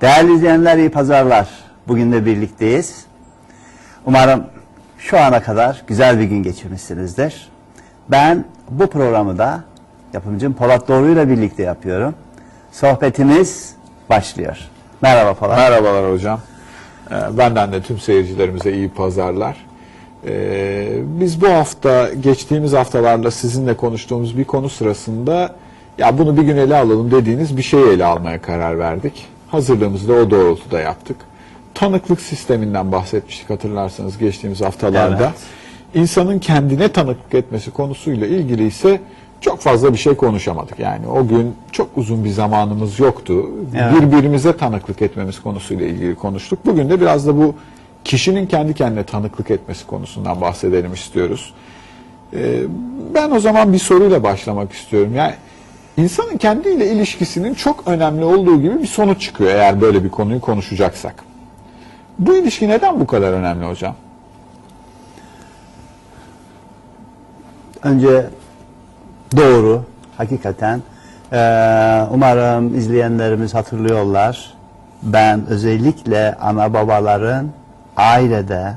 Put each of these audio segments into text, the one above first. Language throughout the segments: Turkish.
Değerli izleyenler iyi pazarlar. Bugün de birlikteyiz. Umarım şu ana kadar güzel bir gün geçirmişsinizdir. Ben bu programı da yapımcım Polat Doğru ile birlikte yapıyorum. Sohbetimiz başlıyor. Merhaba Polat. Merhabalar hocam. Ee, Benden de tüm seyircilerimize iyi pazarlar. Ee, Biz bu hafta geçtiğimiz haftalarla sizinle konuştuğumuz bir konu sırasında ya bunu bir gün ele alalım dediğiniz bir şeyi ele almaya karar verdik. Hazırlığımızı da o doğrultuda yaptık. Tanıklık sisteminden bahsetmiştik hatırlarsanız geçtiğimiz haftalarda. Evet. İnsanın kendine tanıklık etmesi konusuyla ilgili ise çok fazla bir şey konuşamadık. Yani o gün çok uzun bir zamanımız yoktu. Evet. Birbirimize tanıklık etmemiz konusuyla ilgili konuştuk. Bugün de biraz da bu kişinin kendi kendine tanıklık etmesi konusundan bahsedelim istiyoruz. Ee, ben o zaman bir soruyla başlamak istiyorum. Yani insanın kendiyle ilişkisinin çok önemli olduğu gibi bir sonuç çıkıyor eğer böyle bir konuyu konuşacaksak. Bu ilişki neden bu kadar önemli hocam? Önce doğru, hakikaten. Ee, umarım izleyenlerimiz hatırlıyorlar. Ben özellikle ana babaların ailede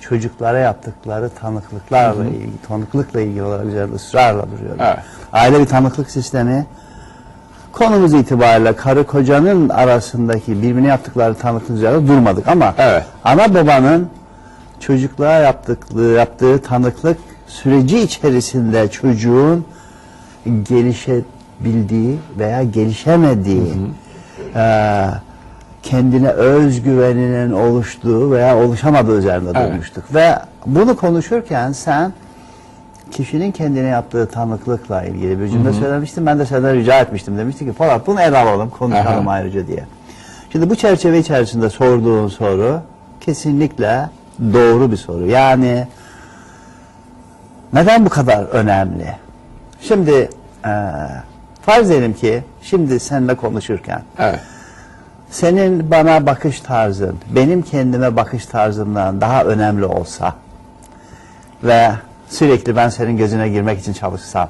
çocuklara yaptıkları tanıklıklarla ilgili, tanıklıkla ilgili olarak üzerinde ısrarla duruyorum. Evet. Aile bir tanıklık sistemi. Konumuz itibariyle karı kocanın arasındaki birbirine yaptıkları tanıklık üzerinde durmadık ama Evet. ana babanın çocukluğa yaptıkları, yaptığı tanıklık süreci içerisinde çocuğun gelişebildiği veya gelişemediği, eee, kendine özgüveninin oluştuğu veya oluşamadığı üzerinde Evet. durmuştuk. Ve bunu konuşurken sen kişinin kendine yaptığı tanıklıkla ilgili bir cümle söylemiştin. Ben de senden rica etmiştim. Demişti ki Polat bunu ele alalım, konuşalım Aha. ayrıca diye. Şimdi bu çerçeve içerisinde sorduğun soru kesinlikle doğru bir soru. Yani neden bu kadar önemli? Şimdi eee farz edelim ki şimdi seninle konuşurken Evet. senin bana bakış tarzın benim kendime bakış tarzımdan daha önemli olsa ve sürekli ben senin gözüne girmek için çalışsam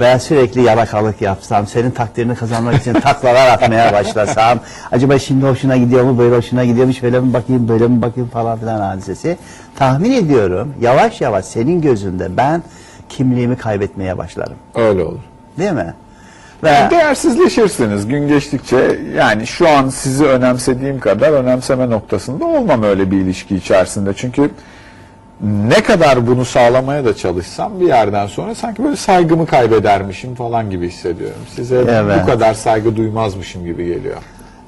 veya sürekli yalakalık yapsam, senin takdirini kazanmak için taklalar atmaya başlasam, acaba şimdi hoşuna gidiyor mu, böyle hoşuna gidiyor mu, şöyle mi bakayım, böyle mi bakayım falan filan hadisesi. Tahmin ediyorum yavaş yavaş senin gözünde ben kimliğimi kaybetmeye başlarım. Öyle olur. Değil mi? Ve Yani değersizleşirsiniz gün geçtikçe yani şu an sizi önemsediğim kadar önemseme noktasında olmam öyle bir ilişki içerisinde. Çünkü ne kadar bunu sağlamaya da çalışsam bir yerden sonra sanki böyle saygımı kaybedermişim falan gibi hissediyorum. Size Evet. bu kadar saygı duymazmışım gibi geliyor.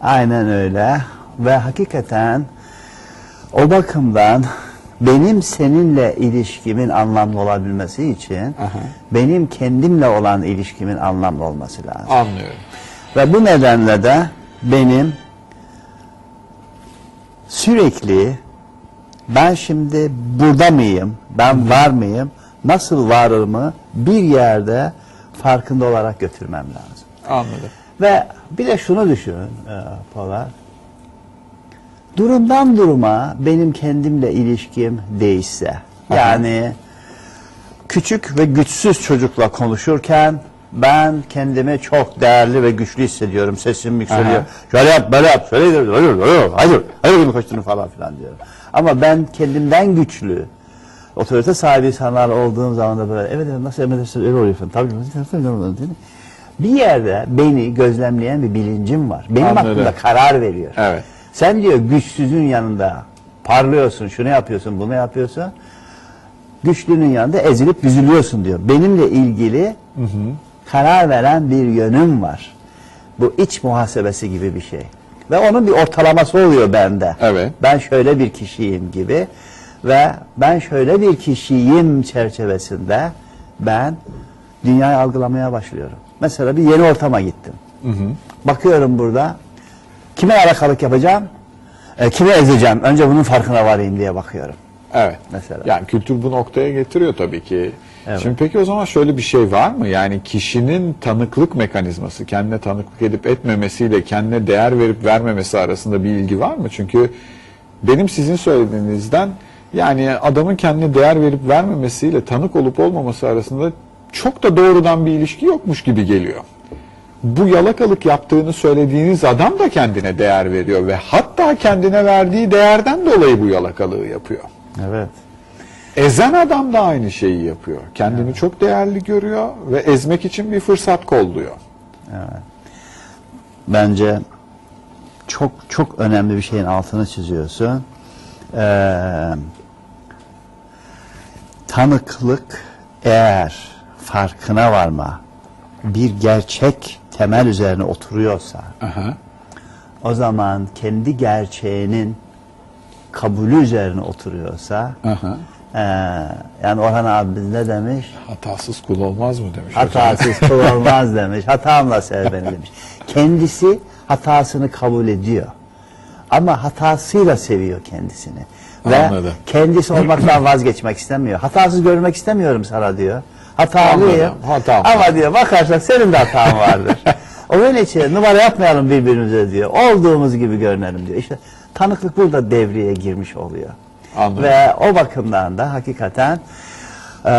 Aynen öyle ve hakikaten o bakımdan benim seninle ilişkimin anlamlı olabilmesi için benim kendimle olan ilişkimin anlamlı olması lazım. Anlıyorum. Ve bu nedenle de benim sürekli ben şimdi burada mıyım, ben var mıyım, nasıl varımı bir yerde farkında olarak götürmem lazım. Anladım. Ve bir de şunu düşün e, Polat. Durumdan duruma benim kendimle ilişkim değişse. Yani küçük ve güçsüz çocukla konuşurken ben kendimi çok değerli ve güçlü hissediyorum. Sesim yükseliyor. Şöyle yap, böyle yap, şöyle yap, öyle yap, öyle yap, hayır, hayır gibi koştuğunu falan filan diyorum. Ama ben kendimden güçlü, otorite sahibi insanlar olduğum zaman da böyle evet evet nasıl emredersiniz öyle oluyor falan. Tabii. Bir yerde beni gözlemleyen bir bilincim var. Benim Anladım. hakkımda karar veriyor. Evet. Sen diyor güçsüzün yanında parlıyorsun, şunu yapıyorsun, bunu yapıyorsun. Güçlünün yanında ezilip büzülüyorsun diyor. Benimle ilgili karar veren bir yönüm var. Bu iç muhasebesi gibi bir şey. Ve onun bir ortalaması oluyor bende. Evet. Ben şöyle bir kişiyim gibi ve ben şöyle bir kişiyim çerçevesinde ben dünyayı algılamaya başlıyorum. Mesela bir yeni ortama gittim. Bakıyorum burada kime alakalık yapacağım, e, kime ezeceğim. Önce bunun farkına varayım diye bakıyorum. Evet. Mesela. Yani kültür bu noktaya getiriyor tabii ki. Evet. Şimdi peki o zaman şöyle bir şey var mı? Yani kişinin tanıklık mekanizması, kendine tanıklık edip etmemesiyle kendine değer verip vermemesi arasında bir ilgi var mı? Çünkü benim sizin söylediğinizden yani adamın kendine değer verip vermemesiyle tanık olup olmaması arasında çok da doğrudan bir ilişki yokmuş gibi geliyor. Bu yalakalık yaptığını söylediğiniz adam da kendine değer veriyor ve hatta kendine verdiği değerden dolayı bu yalakalığı yapıyor. Evet. Ezen adam da aynı şeyi yapıyor. Kendini çok değerli görüyor ve ezmek için bir fırsat kolluyor. Bence çok çok önemli bir şeyin altını çiziyorsun. Ee, tanıklık eğer farkına varma bir gerçek temel üzerine oturuyorsa Aha. o zaman kendi gerçeğinin kabulü üzerine oturuyorsa Aha. ee, yani Orhan abimiz ne demiş? Hatasız kul olmaz mı demiş. Hatasız kul olmaz demiş. Hatamla sev beni demiş. Kendisi hatasını kabul ediyor. Ama hatasıyla seviyor kendisini. Ve Anladım. kendisi olmaktan vazgeçmek istemiyor. Hatasız görmek istemiyorum sana diyor. Hatalıyım. Anladım, hatam Ama diyor bakarsan senin de hatan vardır. o öyle için numara yapmayalım birbirimize diyor. Olduğumuz gibi görünelim diyor. İşte tanıklık burada devreye girmiş oluyor. Anladım. Ve o bakımdan da hakikaten e,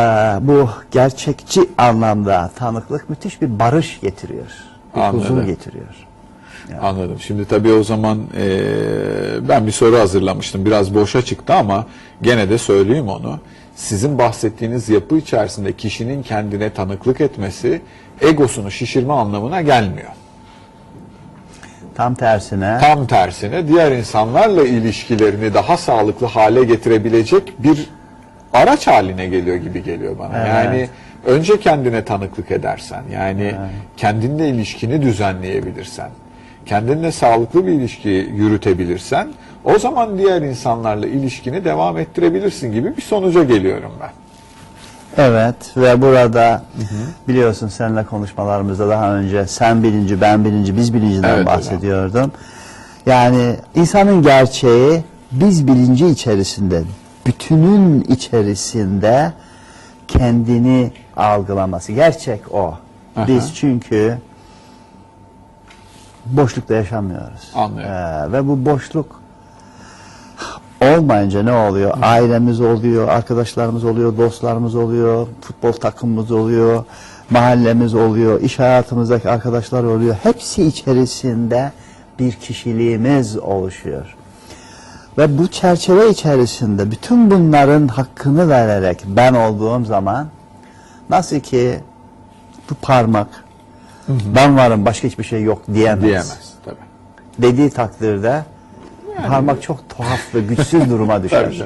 bu gerçekçi anlamda tanıklık müthiş bir barış getiriyor. Bir huzur Anladım. getiriyor. Anladım. Şimdi tabii o zaman eee, ben bir soru hazırlamıştım. Biraz boşa çıktı ama gene de söyleyeyim onu. Sizin bahsettiğiniz yapı içerisinde kişinin kendine tanıklık etmesi egosunu şişirme anlamına gelmiyor. Tam tersine Tam tersine diğer insanlarla ilişkilerini daha sağlıklı hale getirebilecek bir araç haline geliyor gibi geliyor bana. Evet. Yani önce kendine tanıklık edersen, yani kendinle ilişkini düzenleyebilirsen, kendinle sağlıklı bir ilişki yürütebilirsen, o zaman diğer insanlarla ilişkini devam ettirebilirsin gibi bir sonuca geliyorum ben. Evet ve burada biliyorsun seninle konuşmalarımızda daha önce sen bilinci ben bilinci biz bilinciden Evet hocam. bahsediyordum. Yani insanın gerçeği biz bilinci içerisinde bütünün içerisinde kendini algılaması. Gerçek o. Aha. Biz çünkü boşlukta yaşamıyoruz. Anlıyorum. Ee, ve bu boşluk olmayınca ne oluyor? Ailemiz oluyor, arkadaşlarımız oluyor, dostlarımız oluyor, futbol takımımız oluyor, mahallemiz oluyor, iş hayatımızdaki arkadaşlar oluyor. Hepsi içerisinde bir kişiliğimiz oluşuyor. Ve bu çerçeve içerisinde bütün bunların hakkını vererek ben olduğum zaman nasıl ki bu parmak ben varım başka hiçbir şey yok diyemez. Diyemez tabii. Dediği takdirde parmak çok tuhaf ve güçsüz duruma düşer.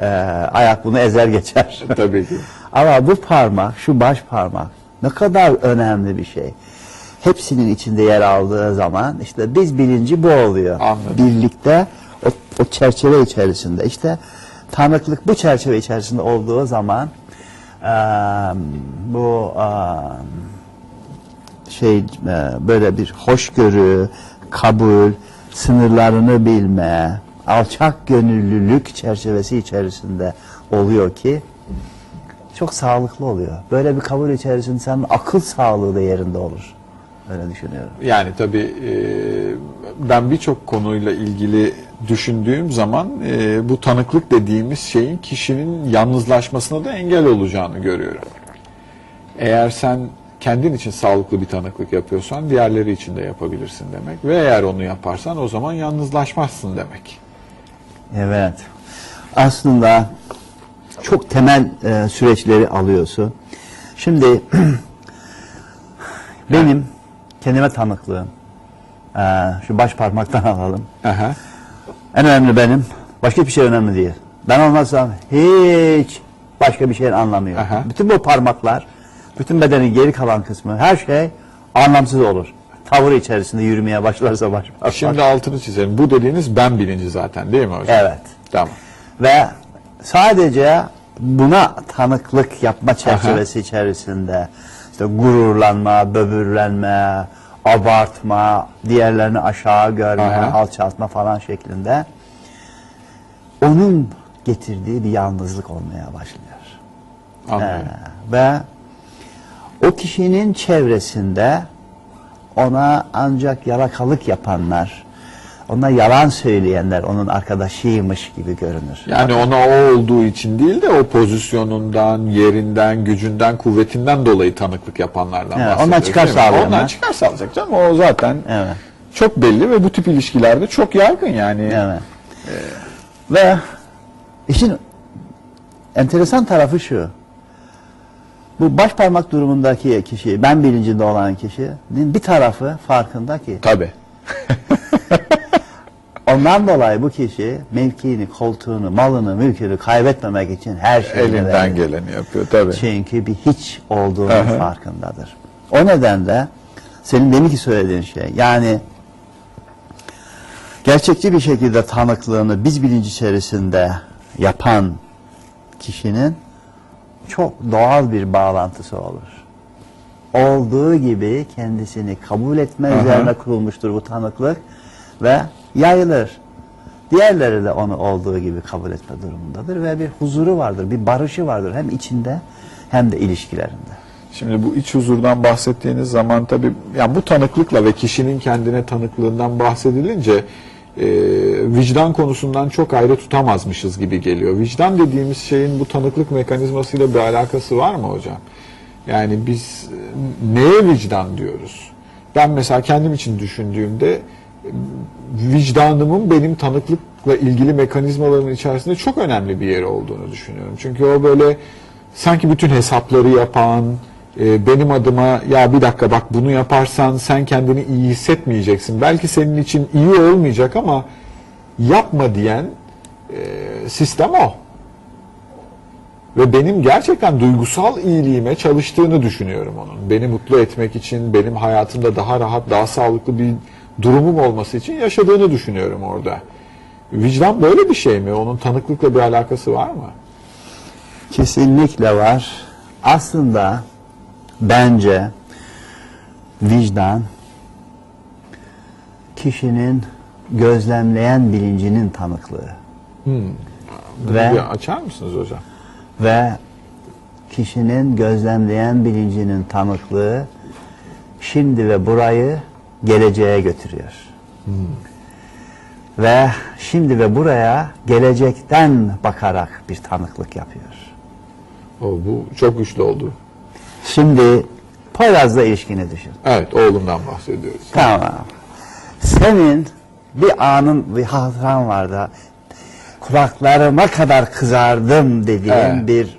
Ee, ayak bunu ezer geçer. Tabii ki. Ama bu parmak, şu baş parmak ne kadar önemli bir şey. Hepsinin içinde yer aldığı zaman işte biz bilinci bu oluyor. Anladım. Birlikte o, o çerçeve içerisinde işte tanıklık bu çerçeve içerisinde olduğu zaman eee, bu eee, şey e, böyle bir hoşgörü, kabul, sınırlarını bilme, alçak gönüllülük çerçevesi içerisinde oluyor ki çok sağlıklı oluyor. Böyle bir kabul içerisinde senin akıl sağlığı da yerinde olur. Öyle düşünüyorum. Yani tabii e, ben birçok konuyla ilgili düşündüğüm zaman e, bu tanıklık dediğimiz şeyin kişinin yalnızlaşmasına da engel olacağını görüyorum. Eğer sen kendin için sağlıklı bir tanıklık yapıyorsan diğerleri için de yapabilirsin demek. Ve eğer onu yaparsan o zaman yalnızlaşmazsın demek. Evet. Aslında çok temel e, süreçleri alıyorsun. Şimdi benim kendime tanıklığım e, şu baş parmaktan alalım. Aha. En önemli benim. Başka bir şey önemli değil. Ben olmazsam hiç başka bir şeyin anlamı yok. Aha. Bütün bu parmaklar, bütün bedenin geri kalan kısmı, her şey anlamsız olur. Tavır içerisinde yürümeye başlarsa baş parmak. Şimdi altını çizelim. Bu dediğiniz ben bilinci zaten değil mi hocam? Evet. Tamam. Ve sadece buna tanıklık yapma çerçevesi içerisinde işte gururlanma, böbürlenme, abartma, diğerlerini aşağı görme, Aha. alçaltma falan şeklinde onun getirdiği bir yalnızlık olmaya başlıyor. Anlıyorum. Ee, ve o kişinin çevresinde ona ancak yalakalık yapanlar, ona yalan söyleyenler onun arkadaşıymış gibi görünür. Yani ona o olduğu için değil de o pozisyonundan, yerinden, gücünden, kuvvetinden dolayı tanıklık yapanlardan Evet, bahsediyoruz. ondan çıkar sağlayanlar. Ondan çıkar sağlayacak canım. O zaten Evet. çok belli ve bu tip ilişkilerde çok yaygın yani. Evet. Ve işin enteresan tarafı şu. Bu baş parmak durumundaki kişi, ben bilincinde olan kişinin bir tarafı farkında ki Tabii. ondan dolayı bu kişi mevkiini, koltuğunu, malını, mülkünü kaybetmemek için her şeyi Elinden geleni yapıyor tabii. Çünkü bir hiç olduğunun hı. farkındadır. O nedenle senin deminki söylediğin şey yani gerçekçi bir şekilde tanıklığını biz bilinci içerisinde yapan kişinin çok doğal bir bağlantısı olur. Olduğu gibi kendisini kabul etme hı. üzerine kurulmuştur bu tanıklık ve yayılır. Diğerleri de onu olduğu gibi kabul etme durumundadır ve bir huzuru vardır, bir barışı vardır hem içinde hem de ilişkilerinde. Şimdi bu iç huzurdan bahsettiğiniz zaman tabii yani bu tanıklıkla ve kişinin kendine tanıklığından bahsedilince e, vicdan konusundan çok ayrı tutamazmışız gibi geliyor. Vicdan dediğimiz şeyin bu tanıklık mekanizmasıyla bir alakası var mı hocam? Yani biz e, neye vicdan diyoruz? Ben mesela kendim için düşündüğümde e, vicdanımın benim tanıklıkla ilgili mekanizmalarımın içerisinde çok önemli bir yeri olduğunu düşünüyorum. Çünkü o böyle sanki bütün hesapları yapan, e, benim adıma ya bir dakika bak bunu yaparsan sen kendini iyi hissetmeyeceksin. Belki senin için iyi olmayacak ama yapma diyen e, sistem o. Ve benim gerçekten duygusal iyiliğime çalıştığını düşünüyorum onun. Beni mutlu etmek için, benim hayatımda daha rahat, daha sağlıklı bir durumum olması için yaşadığını düşünüyorum orada. Vicdan böyle bir şey mi? Onun tanıklıkla bir alakası var mı? Kesinlikle var. Aslında bence vicdan kişinin gözlemleyen bilincinin tanıklığı Bunu Ve- bir açar mısınız hocam? ve kişinin gözlemleyen bilincinin tanıklığı şimdi ve burayı geleceğe götürüyor. Ve şimdi ve buraya gelecekten bakarak bir tanıklık yapıyor. O, bu çok güçlü oldu. Şimdi Poyraz'la ilişkini düşün. Evet, oğlumdan bahsediyoruz. Tamam. Senin bir anın, bir hatıran vardı. Kulaklarıma kadar kızardım dediğin Evet. bir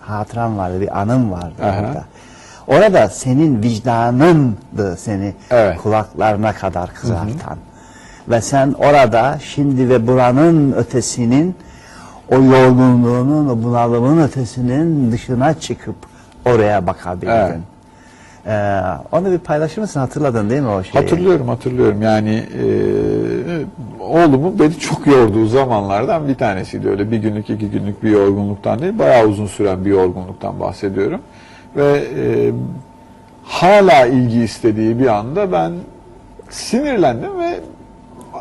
hatıran vardı, bir anın vardı Aha. orada. Orada senin vicdanındı seni Evet. kulaklarına kadar kızartan. Ve sen orada şimdi ve buranın ötesinin o yorgunluğunun, o bunalımın ötesinin dışına çıkıp oraya bakabildin. Evet. Ee, onu bir paylaşır mısın? Hatırladın değil mi o şeyi? Hatırlıyorum, hatırlıyorum. Yani e, oğlumun beni çok yorduğu zamanlardan bir tanesiydi. Öyle bir günlük, iki günlük bir yorgunluktan değil, bayağı uzun süren bir yorgunluktan bahsediyorum. Ve e, hala ilgi istediği bir anda ben sinirlendim ve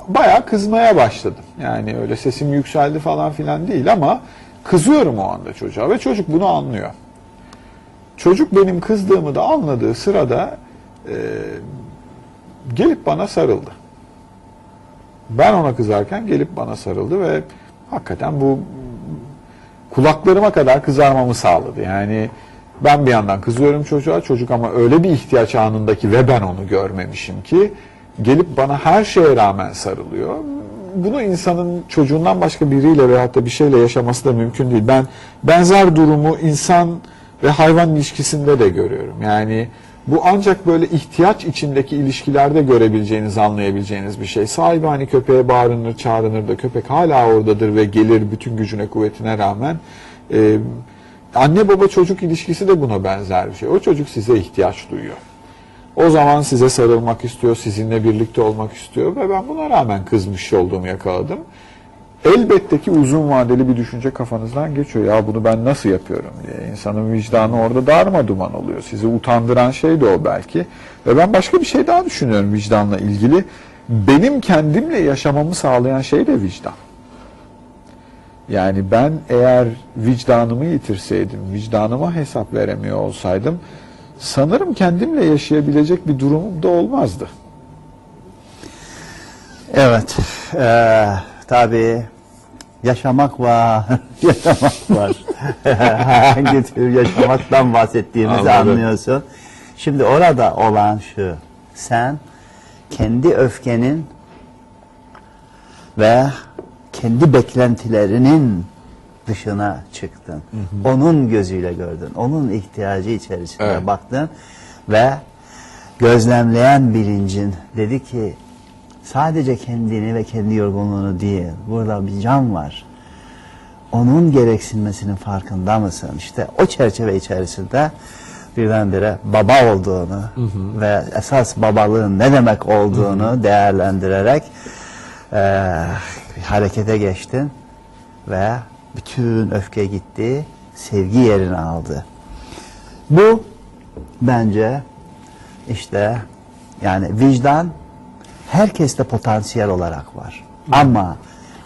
bayağı kızmaya başladım. Yani öyle sesim yükseldi falan filan değil ama kızıyorum o anda çocuğa ve çocuk bunu anlıyor. Çocuk benim kızdığımı da anladığı sırada e, gelip bana sarıldı. Ben ona kızarken gelip bana sarıldı ve hakikaten bu kulaklarıma kadar kızarmamı sağladı. Yani ben bir yandan kızıyorum çocuğa, çocuk ama öyle bir ihtiyaç anındaki ve ben onu görmemişim ki gelip bana her şeye rağmen sarılıyor. Bunu insanın çocuğundan başka biriyle veyahut da bir şeyle yaşaması da mümkün değil. Ben benzer durumu insan ve hayvan ilişkisinde de görüyorum. Yani bu ancak böyle ihtiyaç içindeki ilişkilerde görebileceğiniz, anlayabileceğiniz bir şey. Sahibi hani köpeğe bağırınır, çağrınır da köpek hala oradadır ve gelir bütün gücüne, kuvvetine rağmen. Ee, anne baba çocuk ilişkisi de buna benzer bir şey. O çocuk size ihtiyaç duyuyor. O zaman size sarılmak istiyor, sizinle birlikte olmak istiyor ve ben buna rağmen kızmış olduğumu yakaladım. Elbette ki uzun vadeli bir düşünce kafanızdan geçiyor. Ya bunu ben nasıl yapıyorum diye. İnsanın vicdanı orada darma duman oluyor. Sizi utandıran şey de o belki. Ve ben başka bir şey daha düşünüyorum vicdanla ilgili. Benim kendimle yaşamamı sağlayan şey de vicdan. Yani ben eğer vicdanımı yitirseydim, vicdanıma hesap veremiyor olsaydım sanırım kendimle yaşayabilecek bir durumum da olmazdı. Evet. Ee, tabii yaşamak var. yaşamak var. Hangi tür yaşamaktan bahsettiğimizi Anladım. anlıyorsun. Şimdi orada olan şu. Sen kendi öfkenin ve kendi beklentilerinin dışına çıktın. Onun gözüyle gördün. Onun ihtiyacı içerisinde Evet. baktın ve gözlemleyen bilincin dedi ki sadece kendini ve kendi yorgunluğunu değil burada bir can var. Onun gereksinmesinin farkında mısın? İşte o çerçeve içerisinde birdenbire baba olduğunu ve esas babalığın ne demek olduğunu değerlendirerek eee, harekete geçtin ve bütün öfke gitti, sevgi yerini aldı. Bu bence işte yani vicdan herkeste potansiyel olarak var. Ama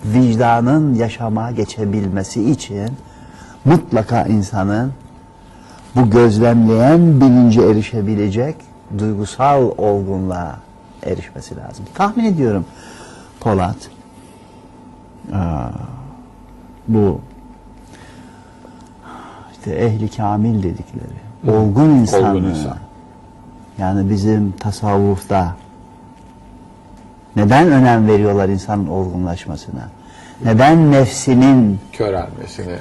vicdanın yaşama geçebilmesi için mutlaka insanın bu gözlemleyen bilince erişebilecek duygusal olgunluğa erişmesi lazım. Tahmin ediyorum Polat aa, bu işte ehli kamil dedikleri olgun insanı Olgun insan. yani bizim tasavvufta neden önem veriyorlar insanın olgunlaşmasına? Neden nefsinin Körelmesini.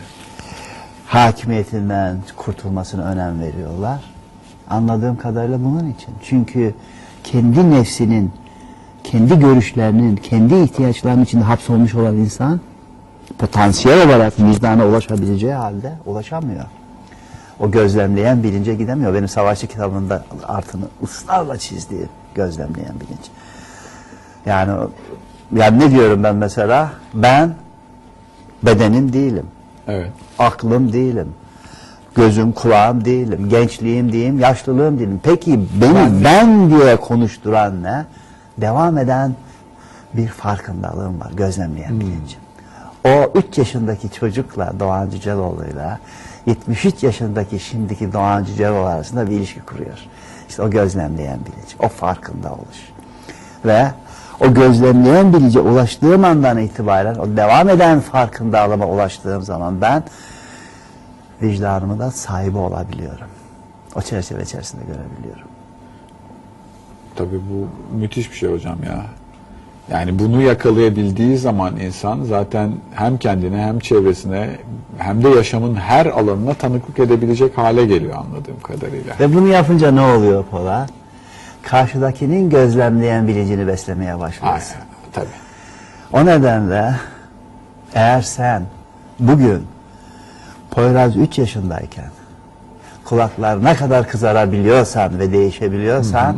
hakimiyetinden kurtulmasına önem veriyorlar? Anladığım kadarıyla bunun için. Çünkü kendi nefsinin, kendi görüşlerinin, kendi ihtiyaçlarının içinde hapsolmuş olan insan potansiyel olarak vicdana ulaşabileceği halde ulaşamıyor. O gözlemleyen bilince gidemiyor. Benim savaşçı kitabında altını ısrarla çizdiği gözlemleyen bilinç. Yani yani ne diyorum ben mesela? Ben bedenim değilim. Evet. Aklım değilim. Gözüm, kulağım değilim. Gençliğim diyeyim, yaşlılığım değilim. Peki beni ben, diye konuşturan ne? Devam eden bir farkındalığım var, gözlemleyen bilincim. O 3 yaşındaki çocukla Doğan Cüceloğlu'yla 73 yaşındaki şimdiki Doğan Cüceloğlu arasında bir ilişki kuruyor. İşte o gözlemleyen bilinç, o farkında oluş. Ve o gözlemleyen bilince ulaştığım andan itibaren o devam eden farkındalığıma ulaştığım zaman ben vicdanımı da sahibi olabiliyorum. O çerçeve içerisinde görebiliyorum. Tabii bu müthiş bir şey hocam ya. Yani bunu yakalayabildiği zaman insan zaten hem kendine hem çevresine hem de yaşamın her alanına tanıklık edebilecek hale geliyor anladığım kadarıyla. Ve bunu yapınca ne oluyor Polat? Karşıdakinin gözlemleyen bilincini beslemeye başlıyorsun. Aynen tabii. O nedenle eğer sen bugün Poyraz 3 yaşındayken kulaklar ne kadar kızarabiliyorsan ve değişebiliyorsan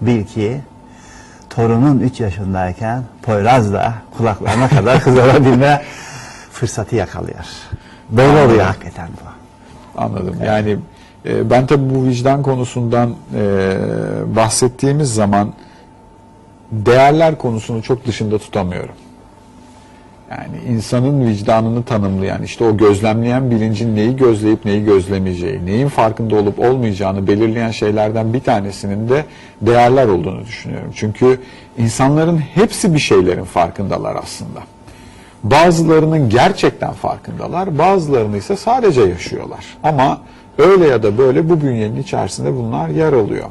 bil ki torunun 3 yaşındayken Poyraz da kulaklarına kadar kızarabilme fırsatı yakalıyor. Böyle oluyor hakikaten bu. Anladım. Yani ben tabii bu vicdan konusundan e, bahsettiğimiz zaman değerler konusunu çok dışında tutamıyorum. Yani insanın vicdanını tanımlayan, işte o gözlemleyen bilincin neyi gözleyip neyi gözlemeyeceği, neyin farkında olup olmayacağını belirleyen şeylerden bir tanesinin de değerler olduğunu düşünüyorum. Çünkü insanların hepsi bir şeylerin farkındalar aslında. Bazılarının gerçekten farkındalar, bazılarını ise sadece yaşıyorlar. Ama öyle ya da böyle bu bünyenin içerisinde bunlar yer alıyor.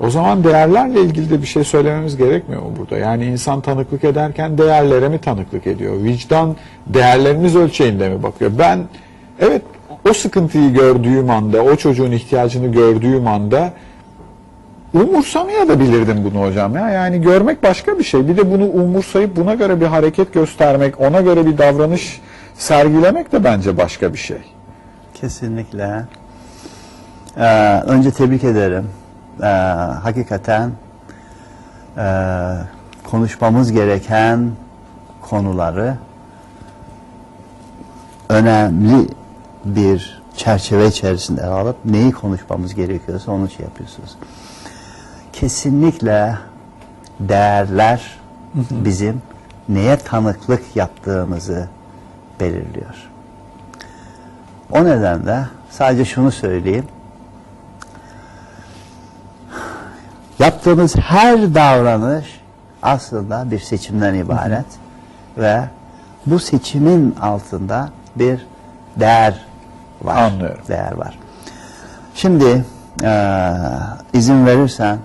O zaman değerlerle ilgili de bir şey söylememiz gerekmiyor mu burada? Yani insan tanıklık ederken değerlere mi tanıklık ediyor? Vicdan değerlerimiz ölçeğinde mi bakıyor? Ben evet o sıkıntıyı gördüğüm anda, o çocuğun ihtiyacını gördüğüm anda umursamaya da bilirdim bunu hocam ya. Yani görmek başka bir şey. Bir de bunu umursayıp buna göre bir hareket göstermek, ona göre bir davranış sergilemek de bence başka bir şey. Kesinlikle. Ee, önce tebrik ederim. Ee, hakikaten e, konuşmamız gereken konuları önemli bir çerçeve içerisinde alıp neyi konuşmamız gerekiyorsa onu şey yapıyorsunuz. Kesinlikle değerler bizim neye tanıklık yaptığımızı belirliyor. O nedenle sadece şunu söyleyeyim. Yaptığımız her davranış aslında bir seçimden ibaret ve bu seçimin altında bir değer var. Anlıyorum. Değer var. Şimdi eee, izin verirsen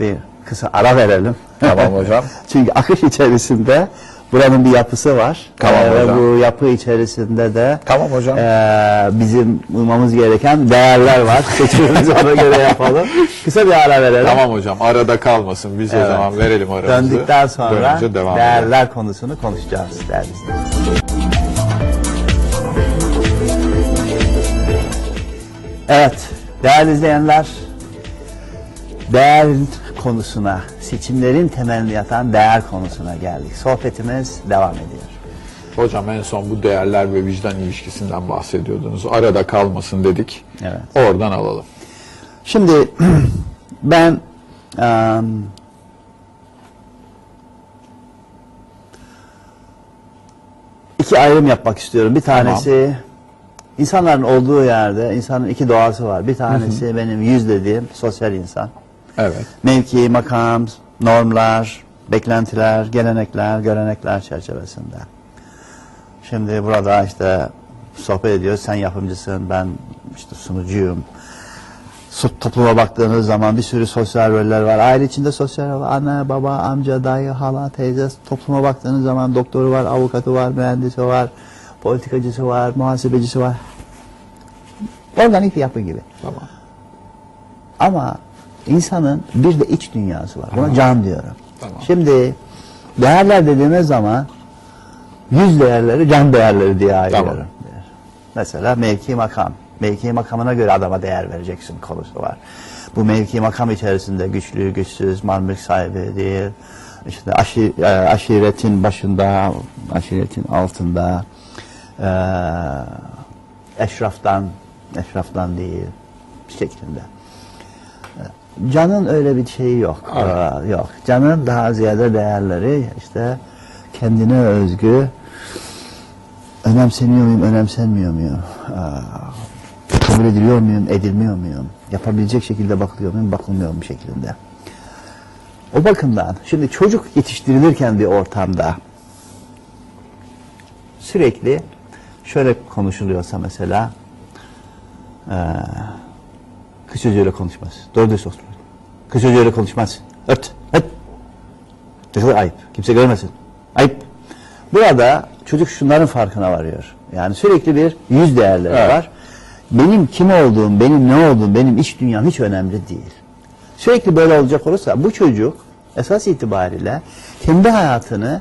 bir kısa ara verelim. Tamam hocam. Çünkü akış içerisinde buranın bir yapısı var. Tamam Eee, ve bu yapı içerisinde de Tamam hocam. eee, bizim uymamız gereken değerler var. Seçimimizi ona göre yapalım. Kısa bir ara verelim. Tamam hocam arada kalmasın. Biz o Evet. zaman verelim aramızı. Döndükten sonra devam değerler edelim. konusunu konuşacağız değerli. Evet, değerli izleyenler, değer konusuna, seçimlerin temelini yatan değer konusuna geldik. Sohbetimiz devam ediyor. Hocam en son bu değerler ve vicdan ilişkisinden bahsediyordunuz. Arada kalmasın dedik. Evet. Oradan alalım. Şimdi ben em, iki ayrım yapmak istiyorum. Bir tanesi insanların olduğu yerde insanın iki doğası var. Bir tanesi benim yüz dediğim sosyal insan. Evet. Mevki, makam, normlar, beklentiler, gelenekler, görenekler çerçevesinde. Şimdi burada işte sohbet ediyoruz. Sen yapımcısın, ben işte sunucuyum. Topluma baktığınız zaman bir sürü sosyal roller var. Aile içinde sosyal rol var. Anne, baba, amca, dayı, hala, teyze. Topluma baktığınız zaman doktoru var, avukatı var, mühendisi var, politikacısı var, muhasebecisi var. Organik bir yapı gibi. Tamam. Ama insanın bir de iç dünyası var. Buna can diyorum. Tamam. Şimdi değerler dediğimiz zaman yüz değerleri can değerleri diye ayırıyorum. Tamam. Mesela mevki makam. Mevki makamına göre adama değer vereceksin konusu var. Bu mevki makam içerisinde güçlü, güçsüz, mal mülk sahibi değil. İşte aşi, e, aşiretin başında, aşiretin altında, e, eşraftan, eşraftan değil şeklinde. Canın öyle bir şeyi yok. Ee, yok. Canın daha ziyade değerleri işte kendine özgü önemseniyor muyum, önemsenmiyor muyum? Kabul ediliyor muyum, edilmiyor muyum? Yapabilecek şekilde bakılıyor muyum, bakılmıyor mu şeklinde. O bakımdan şimdi çocuk yetiştirilirken bir ortamda sürekli şöyle konuşuluyorsa mesela eee Kız çocuğuyla konuşmaz. Doğru dürüst olsun. Kız çocuğuyla konuşmaz. Öt, öt. Ne kadar ayıp. Kimse görmesin. Ayıp. Burada çocuk şunların farkına varıyor. Yani sürekli bir yüz değerleri Evet. var. Benim kim olduğum, benim ne olduğum, benim iç dünyam hiç önemli değil. Sürekli böyle olacak olursa bu çocuk esas itibariyle kendi hayatını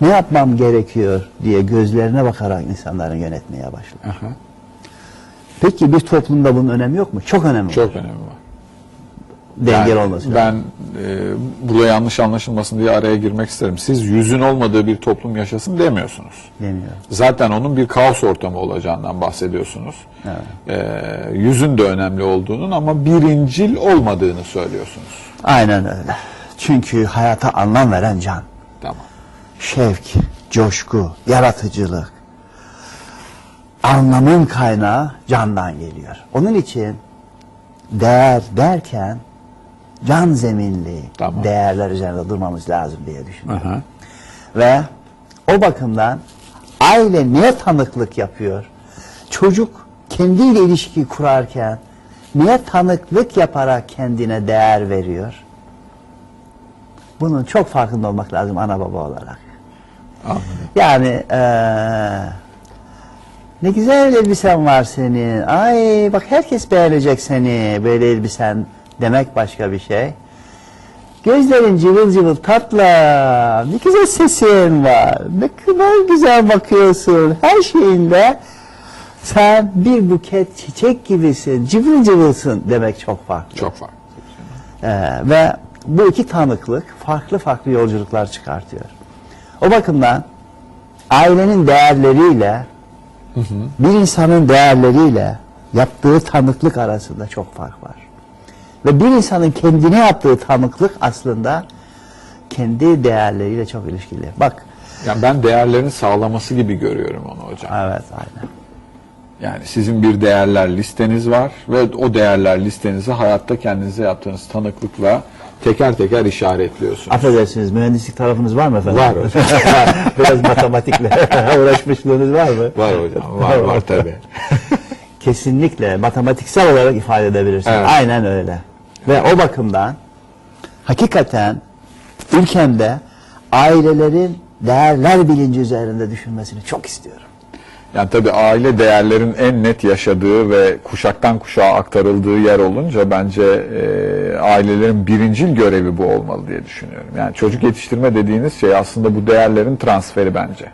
ne yapmam gerekiyor diye gözlerine bakarak insanların yönetmeye başlar. Aha. Peki bir toplumda bunun önemi yok mu? Çok önemli. var. Çok önemi var. Dengeli Yani olması. Ben e, burada yanlış anlaşılmasın diye araya girmek isterim. Siz yüzün olmadığı bir toplum yaşasın demiyorsunuz. Demiyorum. Zaten onun bir kaos ortamı olacağından bahsediyorsunuz. Evet. E, yüzün de önemli olduğunun ama birincil olmadığını söylüyorsunuz. Aynen öyle. Çünkü hayata anlam veren can. Tamam. Şevk, coşku, yaratıcılık. Anlamın kaynağı candan geliyor. Onun için değer derken can zeminli Tamam. değerler üzerinde durmamız lazım diye düşünüyorum. Aha. Ve o bakımdan aile niye tanıklık yapıyor? Çocuk kendiyle ilişki kurarken niye tanıklık yaparak kendine değer veriyor? Bunun çok farkında olmak lazım ana baba olarak. Anladım. Yani eee, ne güzel elbisen var senin. Ay bak herkes beğenecek seni böyle elbisen demek başka bir şey. Gözlerin cıvıl cıvıl tatlı. Ne güzel sesin var. Ne kadar güzel bakıyorsun. Her şeyinde sen bir buket çiçek gibisin. Cıvıl cıvılsın demek çok farklı. Çok farklı. Ee, ve bu iki tanıklık farklı farklı yolculuklar çıkartıyor. O bakımdan ailenin değerleriyle bir insanın değerleriyle yaptığı tanıklık arasında çok fark var. Ve bir insanın kendine yaptığı tanıklık aslında kendi değerleriyle çok ilişkili. Bak Yani ben değerlerin sağlaması gibi görüyorum onu hocam. Evet aynen. Yani sizin bir değerler listeniz var ve o değerler listenizi hayatta kendinize yaptığınız tanıklıkla teker teker işaretliyorsunuz. Affedersiniz mühendislik tarafınız var mı efendim? Var hocam. Biraz matematikle uğraşmışlığınız var mı? Var hocam, var var tabii. Kesinlikle matematiksel olarak ifade edebilirsiniz. Evet. Aynen öyle. Ve o bakımdan hakikaten ülkemde ailelerin değerler bilinci üzerinde düşünmesini çok istiyorum. Yani tabii aile değerlerin en net yaşadığı ve kuşaktan kuşağa aktarıldığı yer olunca bence e, ailelerin birincil görevi bu olmalı diye düşünüyorum. Yani çocuk yetiştirme dediğiniz şey aslında bu değerlerin transferi bence.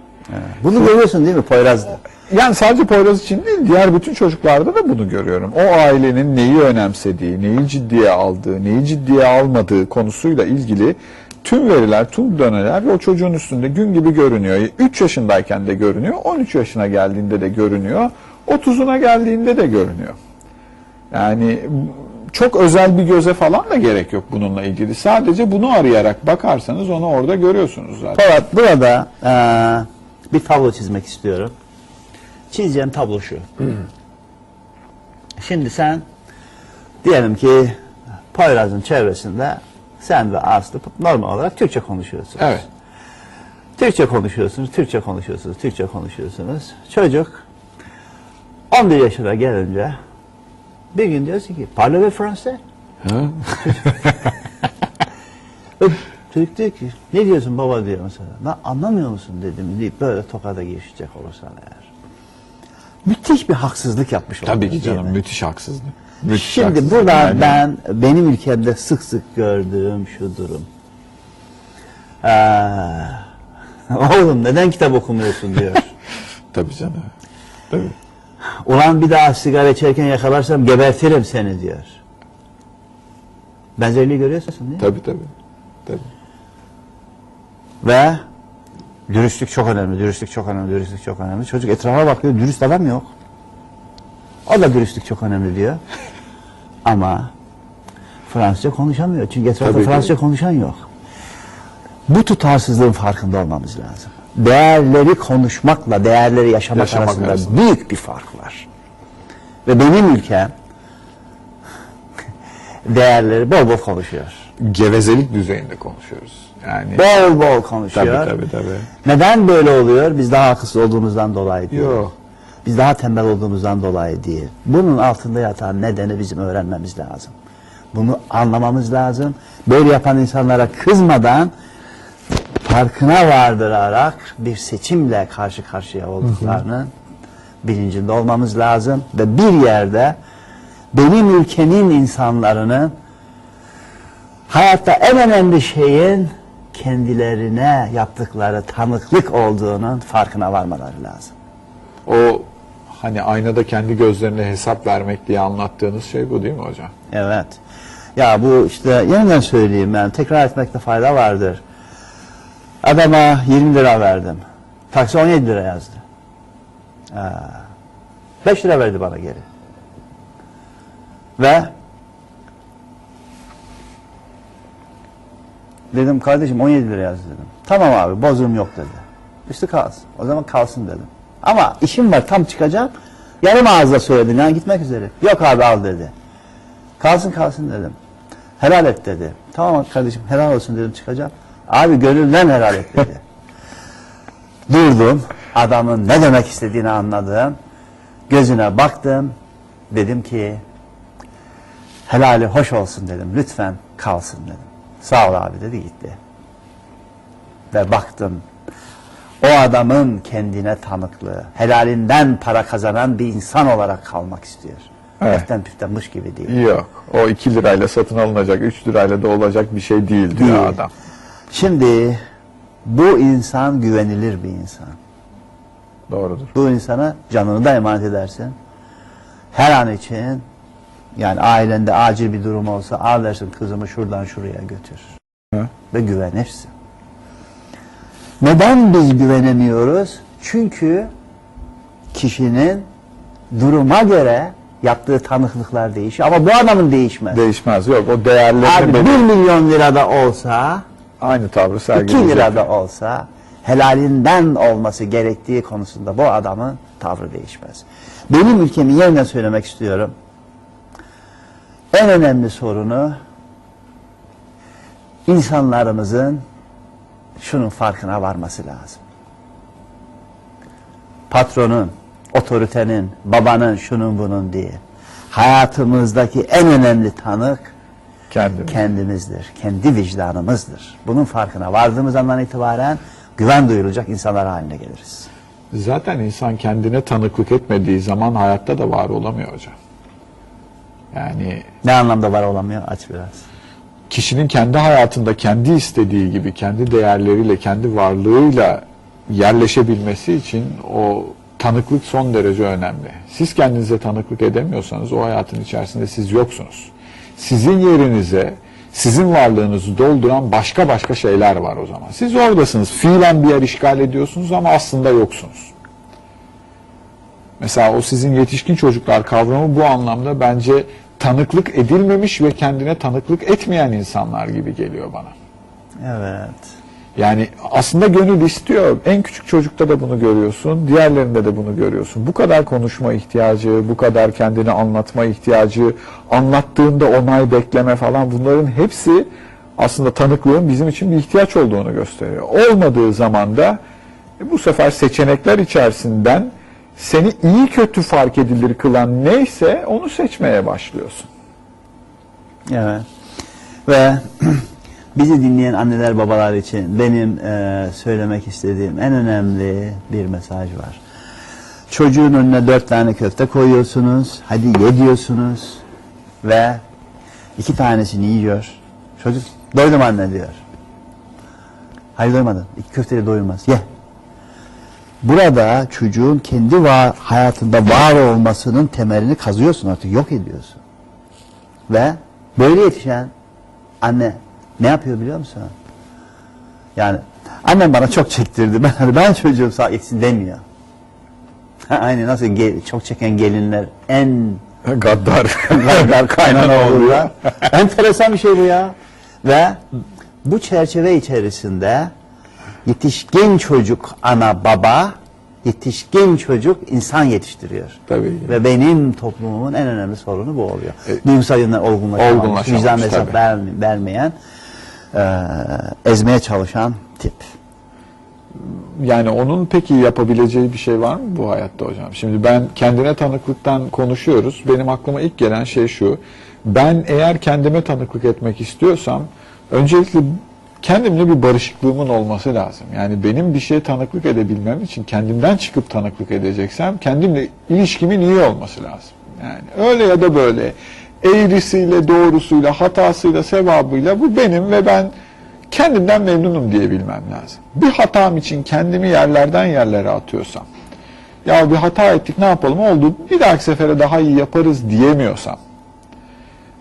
Bunu görüyorsun değil mi Poyraz'da? Yani sadece Poyraz için değil, diğer bütün çocuklarda da bunu görüyorum. O ailenin neyi önemsediği, neyi ciddiye aldığı, neyi ciddiye almadığı konusuyla ilgili tüm veriler, tüm döneler o çocuğun üstünde gün gibi görünüyor. 3 yaşındayken de görünüyor, 13 yaşına geldiğinde de görünüyor, 30'una geldiğinde de görünüyor. Yani çok özel bir göze falan da gerek yok bununla ilgili. Sadece bunu arayarak bakarsanız onu orada görüyorsunuz zaten. Evet, burada eee, bir tablo çizmek istiyorum. Çizeceğim tablo şu. Şimdi sen diyelim ki Poyraz'ın çevresinde sen ve Aslı normal olarak Türkçe konuşuyorsunuz. Evet. Türkçe konuşuyorsunuz, Türkçe konuşuyorsunuz, Türkçe konuşuyorsunuz. Çocuk 11 yaşına gelince bir gün diyorsun ki parle Fransız. Ve çocuk diyor ki ne diyorsun baba diyor mesela. Lan anlamıyor musun dedim deyip böyle tokada geçecek olursan eğer. Müthiş bir haksızlık yapmış olur. Tabii ki canım müthiş haksızlık. Müthiş Şimdi haksızlık. burada Yani- ben benim ülkemde sık sık gördüğüm şu durum. Ee, oğlum neden kitap okumuyorsun diyor. Tabii canım. Tabii. Ulan bir daha sigara içerken yakalarsam gebertirim seni diyor. Benzerliği görüyorsun değil mi? Tabii tabii. Tabii. Ve dürüstlük çok önemli, dürüstlük çok önemli, dürüstlük çok önemli. Çocuk etrafa bakıyor, dürüst adam yok. O da dürüstlük çok önemli diyor. Ama Fransızca konuşamıyor. Çünkü etrafta Tabii ki. Fransızca konuşan yok. Bu tutarsızlığın farkında olmamız lazım. Değerleri konuşmakla değerleri yaşamak, Yaşamak arasında, arasında. büyük bir fark var. Ve benim ülkem değerleri bol bol konuşuyor. Gevezelik düzeyinde konuşuyoruz. Yani Bol bol konuşuyor. tabii tabii tabii. Neden böyle oluyor? Biz daha akılsız olduğumuzdan dolayı değil. Yok. Biz daha tembel olduğumuzdan dolayı değil. Bunun altında yatan nedeni bizim öğrenmemiz lazım. Bunu anlamamız lazım. Böyle yapan insanlara kızmadan farkına vardırarak bir seçimle karşı karşıya olduklarının bilincinde olmamız lazım. Ve bir yerde benim ülkemin insanlarının hayatta en önemli şeyin kendilerine yaptıkları tanıklık olduğunun farkına varmaları lazım. O hani aynada kendi gözlerine hesap vermek diye anlattığınız şey bu değil mi hocam? Evet. Ya bu işte yeniden söyleyeyim ben tekrar etmekte fayda vardır. Adama 20 lira verdim. Taksi 17 lira yazdı. Ha. 5 lira verdi bana geri. Ve dedim kardeşim 17 lira yazdı dedim. Tamam abi bozuğum yok dedi. Üstü kalsın. O zaman kalsın dedim. Ama işim var tam çıkacağım. Yarım ağızla söyledim yani gitmek üzere. Yok abi al dedi. Kalsın kalsın dedim. Helal et dedi. Tamam kardeşim helal olsun dedim çıkacağım. Abi gönülden helal et dedi. Durdum. Adamın ne demek istediğini anladım. Gözüne baktım. Dedim ki helali hoş olsun dedim. Lütfen kalsın dedim. Sağ ol abi dedi gitti. Ve baktım o adamın kendine tanıklığı, helalinden para kazanan bir insan olarak kalmak istiyor. Evet. Eften püften kuş gibi değil. Yok. O 2 lirayla satın alınacak, 3 lirayla da olacak bir şey değil diyor Değil. adam. Şimdi bu insan güvenilir bir insan. Doğrudur. Bu insana canını da emanet edersin. Her an için yani ailende acil bir durum olsa al dersin kızımı şuradan şuraya götür. Hı. Ve güvenirsin. Neden biz güvenemiyoruz? Çünkü kişinin duruma göre yaptığı tanıklıklar değişiyor. Ama bu adamın değişmez. Değişmez. Yok. O değerlerini Abi 1 milyon lirada olsa, aynı tavrı 2 sergileyecek. lirada olsa helalinden olması gerektiği konusunda bu adamın tavrı değişmez. Benim ülkemi yeniden söylemek istiyorum. En önemli sorunu insanlarımızın şunun farkına varması lazım. Patronun, otoritenin, babanın, şunun bunun değil. Hayatımızdaki en önemli tanık Kendini. kendimizdir. Kendi vicdanımızdır. Bunun farkına vardığımız andan itibaren güven duyulacak insanlar haline geliriz. Zaten insan kendine tanıklık etmediği zaman hayatta da var olamıyor hocam. Yani Ne anlamda var olamıyor? Aç biraz. kişinin kendi hayatında kendi istediği gibi, kendi değerleriyle, kendi varlığıyla yerleşebilmesi için o tanıklık son derece önemli. Siz kendinize tanıklık edemiyorsanız o hayatın içerisinde siz yoksunuz. Sizin yerinize sizin varlığınızı dolduran başka başka şeyler var o zaman. Siz oradasınız, fiilen bir yer işgal ediyorsunuz ama aslında yoksunuz. Mesela o sizin yetişkin çocuklar kavramı bu anlamda bence tanıklık edilmemiş ve kendine tanıklık etmeyen insanlar gibi geliyor bana. Evet. Yani aslında gönül istiyor. En küçük çocukta da bunu görüyorsun, diğerlerinde de bunu görüyorsun. Bu kadar konuşma ihtiyacı, bu kadar kendini anlatma ihtiyacı, anlattığında onay bekleme falan bunların hepsi aslında tanıklığın bizim için bir ihtiyaç olduğunu gösteriyor. Olmadığı zaman da e, bu sefer seçenekler içerisinden seni iyi kötü fark edilir kılan neyse onu seçmeye başlıyorsun. Evet. Ve bizi dinleyen anneler babalar için benim e, söylemek istediğim en önemli bir mesaj var. Çocuğun önüne dört tane köfte koyuyorsunuz. Hadi ye diyorsunuz. Ve iki tanesini yiyor. Çocuk doydum anne diyor. Hayır doymadın. İki köfteyle doyulmaz. Ye. Burada çocuğun kendi var, hayatında var olmasının temelini kazıyorsun artık. Yok ediyorsun. Ve böyle yetişen anne ne yapıyor biliyor musun? Yani annem bana çok çektirdi. Ben, ben çocuğum sağ etsin demiyor. Aynı nasıl gel- çok çeken gelinler en Gaddar. gaddar kaynana oluyor. Enteresan bir şey bu ya. Ve bu çerçeve içerisinde yetişkin çocuk ana baba, yetişkin çocuk insan yetiştiriyor. Tabii. Ve benim toplumumun en önemli sorunu bu oluyor. E, Duygusal yönden olgunlaşamamış, olgunlaşamamış, vicdan hesap verme- vermeyen, eee, ezmeye çalışan tip. Yani onun peki yapabileceği bir şey var mı bu hayatta hocam? Şimdi ben kendine tanıklıktan konuşuyoruz. Benim aklıma ilk gelen şey şu. Ben eğer kendime tanıklık etmek istiyorsam öncelikle kendimle bir barışıklığımın olması lazım. Yani benim bir şeye tanıklık edebilmem için kendimden çıkıp tanıklık edeceksem kendimle ilişkimin iyi olması lazım. Yani öyle ya da böyle eğrisiyle, doğrusuyla, hatasıyla, sevabıyla bu benim ve ben kendimden memnunum diyebilmem lazım. Bir hatam için kendimi yerlerden yerlere atıyorsam, ya bir hata ettik ne yapalım oldu bir dahaki sefere daha iyi yaparız diyemiyorsam,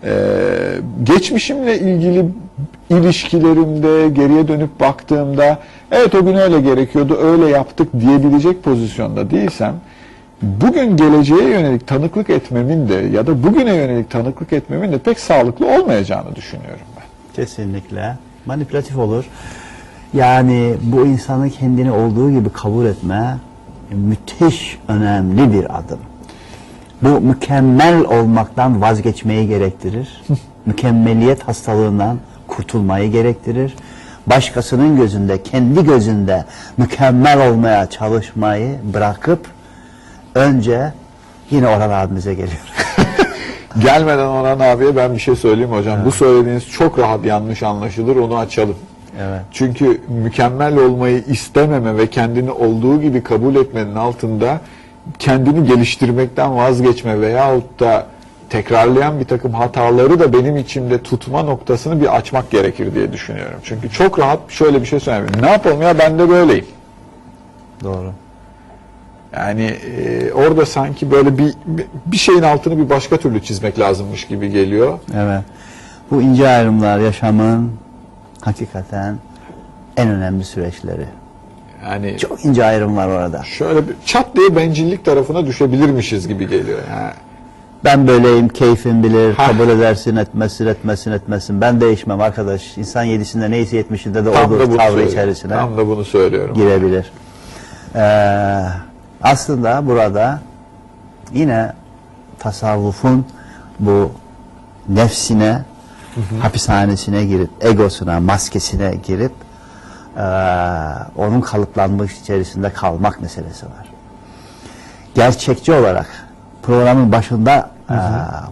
eee, geçmişimle ilgili ilişkilerimde geriye dönüp baktığımda evet o gün öyle gerekiyordu öyle yaptık diyebilecek pozisyonda değilsem bugün geleceğe yönelik tanıklık etmemin de ya da bugüne yönelik tanıklık etmemin de pek sağlıklı olmayacağını düşünüyorum ben. Kesinlikle. Manipülatif olur. Yani bu insanı kendini olduğu gibi kabul etme müthiş önemli bir adım. Bu mükemmel olmaktan vazgeçmeyi gerektirir. Mükemmeliyet hastalığından kurtulmayı gerektirir. Başkasının gözünde, kendi gözünde mükemmel olmaya çalışmayı bırakıp önce yine Orhan abimize geliyor. Gelmeden Orhan abiye ben bir şey söyleyeyim hocam. Bu söylediğiniz çok rahat yanlış anlaşılır. Onu açalım. Evet. Çünkü mükemmel olmayı istememe ve kendini olduğu gibi kabul etmenin altında kendini geliştirmekten vazgeçme veyahut da tekrarlayan bir takım hataları da benim içimde tutma noktasını bir açmak gerekir diye düşünüyorum. Çünkü çok rahat şöyle bir şey söyleyeyim. Ne yapalım ya ben de böyleyim. Doğru. Yani e, orada sanki böyle bir bir şeyin altını bir başka türlü çizmek lazımmış gibi geliyor. Evet. Bu ince ayrımlar yaşamın hakikaten en önemli süreçleri. Yani Çok ince ayrım var orada. şöyle bir çat diye bencillik tarafına düşebilirmişiz gibi geliyor. Yani Ben böyleyim, keyfim bilir, Hah. kabul edersin, etmezsin, etmezsin, etmezsin. Ben değişmem arkadaş. İnsan yedisinde neyse yetmişinde de Tam da olur bunu tavrı söylüyorum. içerisine Tam da bunu söylüyorum. girebilir. Ee, aslında burada yine tasavvufun bu nefsine, hapishanesine girip, egosuna, maskesine girip ee, onun kalıplanmış içerisinde kalmak meselesi var. Gerçekçi olarak programın başında ee,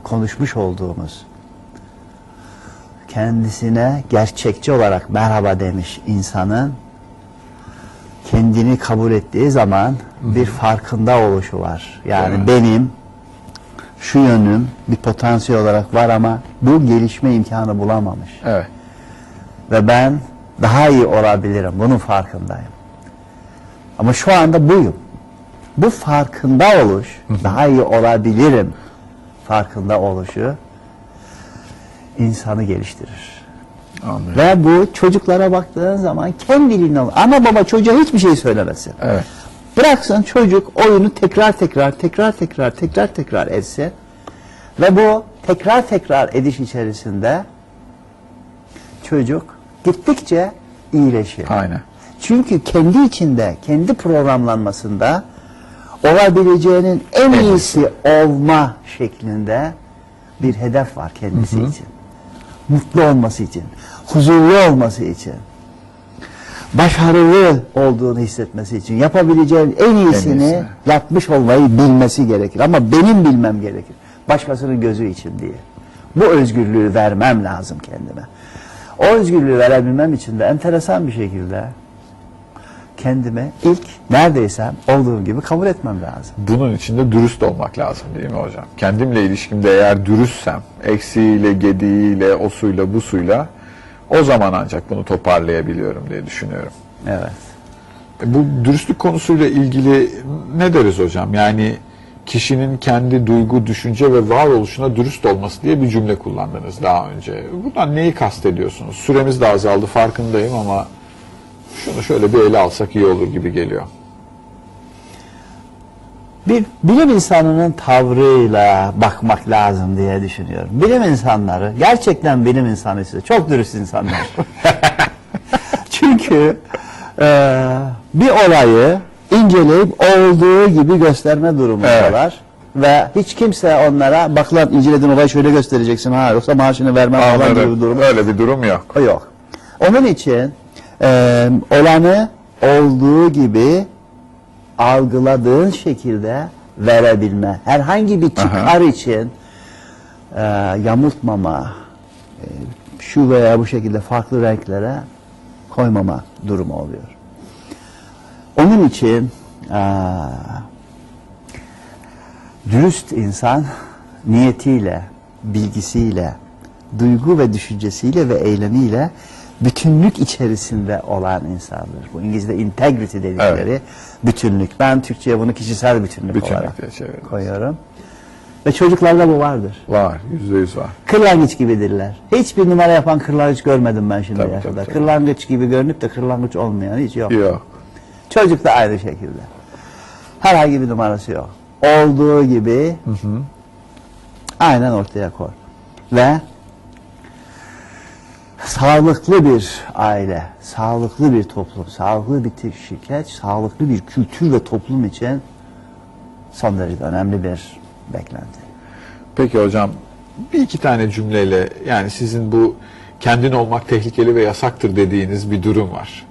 konuşmuş olduğumuz kendisine gerçekçi olarak merhaba demiş insanın kendini kabul ettiği zaman bir farkında oluşu var. Yani Evet. benim şu yönüm bir potansiyel olarak var ama bu gelişme imkanı bulamamış. Evet. Ve ben daha iyi olabilirim. Bunun farkındayım. Ama şu anda buyum. Bu farkında oluş, daha iyi olabilirim farkında oluşu insanı geliştirir. Anlıyorum. Ve bu çocuklara baktığın zaman kendiliğinden ana baba çocuğa hiçbir şey söylemesin. Evet. Bıraksın çocuk oyunu tekrar tekrar tekrar tekrar tekrar tekrar etsin. Ve bu tekrar tekrar ediş içerisinde çocuk gittikçe iyileşir. Aynen. Çünkü kendi içinde, kendi programlanmasında olabileceğinin en iyisi olma şeklinde bir hedef var kendisi için. Mutlu olması için, huzurlu olması için, başarılı olduğunu hissetmesi için yapabileceğin en iyisini iyisi. yapmış olmayı bilmesi gerekir. Ama benim bilmem gerekir. Başkasının gözü için değil. Bu özgürlüğü vermem lazım kendime. O özgürlüğü verebilmem için de enteresan bir şekilde kendimi ilk neredeysem olduğum gibi kabul etmem lazım. Bunun için de dürüst olmak lazım değil mi hocam? Kendimle ilişkimde eğer dürüstsem, eksiğiyle, gediğiyle, o suyla, bu suyla o zaman ancak bunu toparlayabiliyorum diye düşünüyorum. Evet. E, Bu dürüstlük konusuyla ilgili ne deriz hocam? Yani kişinin kendi duygu, düşünce ve varoluşuna dürüst olması diye bir cümle kullandınız daha önce. Buradan neyi kastediyorsunuz? Süremiz de azaldı farkındayım ama şunu şöyle bir ele alsak iyi olur gibi geliyor. Bir bilim insanının tavrıyla bakmak lazım diye düşünüyorum. Bilim insanları gerçekten bilim insanı ise çok dürüst insanlar. Çünkü e, bir olayı inceleyip olduğu gibi gösterme durumundalar. Ve hiç kimse onlara bak lan incelediğin olayı şöyle göstereceksin ha yoksa maaşını vermem falan gibi bir durum Öyle bir durum yok. o yok. Onun için e, olanı olduğu gibi algıladığın şekilde verebilme. Herhangi bir çıkar için e, yamultmama, e, şu veya bu şekilde farklı renklere koymama durumu oluyor. Onun için e, dürüst insan niyetiyle, bilgisiyle, duygu ve düşüncesiyle ve eylemiyle bütünlük içerisinde olan insandır. Bu İngilizce integrity dedikleri bütünlük. Ben Türkçe'ye bunu kişisel bütünlük, Bütünlük olarak çeviririz. koyuyorum. Ve çocuklarda bu vardır. Var, yüzde yüz var. Kırlangıç gibidirler. Hiçbir numara yapan kırlangıç görmedim ben şimdiye Tabii, tabii, kadar. tabii. Kırlangıç gibi görünüp de kırlangıç olmayan hiç yok. Yok. Çocuk da aynı şekilde. Herhangi bir numarası yok. Olduğu gibi aynen ortaya koy. Ve sağlıklı bir aile, sağlıklı bir toplum, sağlıklı bir şirket, sağlıklı bir kültür ve toplum için son derece önemli bir beklenti. Peki hocam bir iki tane cümleyle yani sizin bu kendin olmak tehlikeli ve yasaktır dediğiniz bir durum var.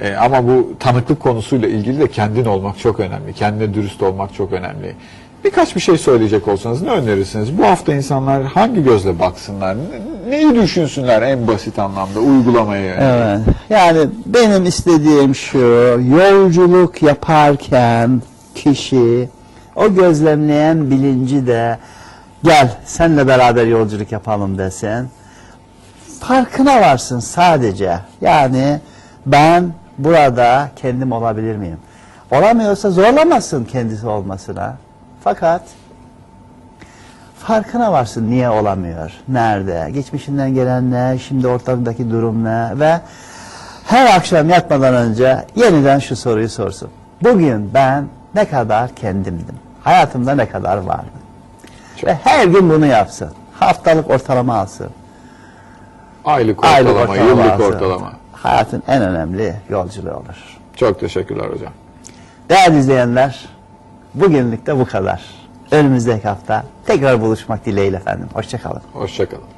Ee, ama bu tanıklık konusuyla ilgili de kendin olmak çok önemli. Kendine dürüst olmak çok önemli. Birkaç bir şey söyleyecek olsanız ne önerirsiniz? Bu hafta insanlar hangi gözle baksınlar? Ne- Neyi düşünsünler en basit anlamda uygulamaya yönelik? Evet. Yani benim istediğim şu, yolculuk yaparken kişi o gözlemleyen bilinci de gel senle beraber yolculuk yapalım desen farkına varsın sadece. Yani ben burada kendim olabilir miyim? Olamıyorsa zorlamasın kendisi olmasına. Fakat farkına varsın niye olamıyor, nerede, geçmişinden gelen ne, şimdi ortamdaki durum ne ve her akşam yatmadan önce yeniden şu soruyu sorsun. Bugün ben ne kadar kendimdim? Hayatımda ne kadar vardım? Ve her gün bunu yapsın. Haftalık ortalama alsın. Aylık Aylık ortalama, ortalama yıllık alsın. ortalama. Hayatın en önemli yolculuğu olur. Çok teşekkürler hocam. Değerli izleyenler, bugünlük de bu kadar. Önümüzdeki hafta tekrar buluşmak dileğiyle efendim. Hoşçakalın. Hoşçakalın.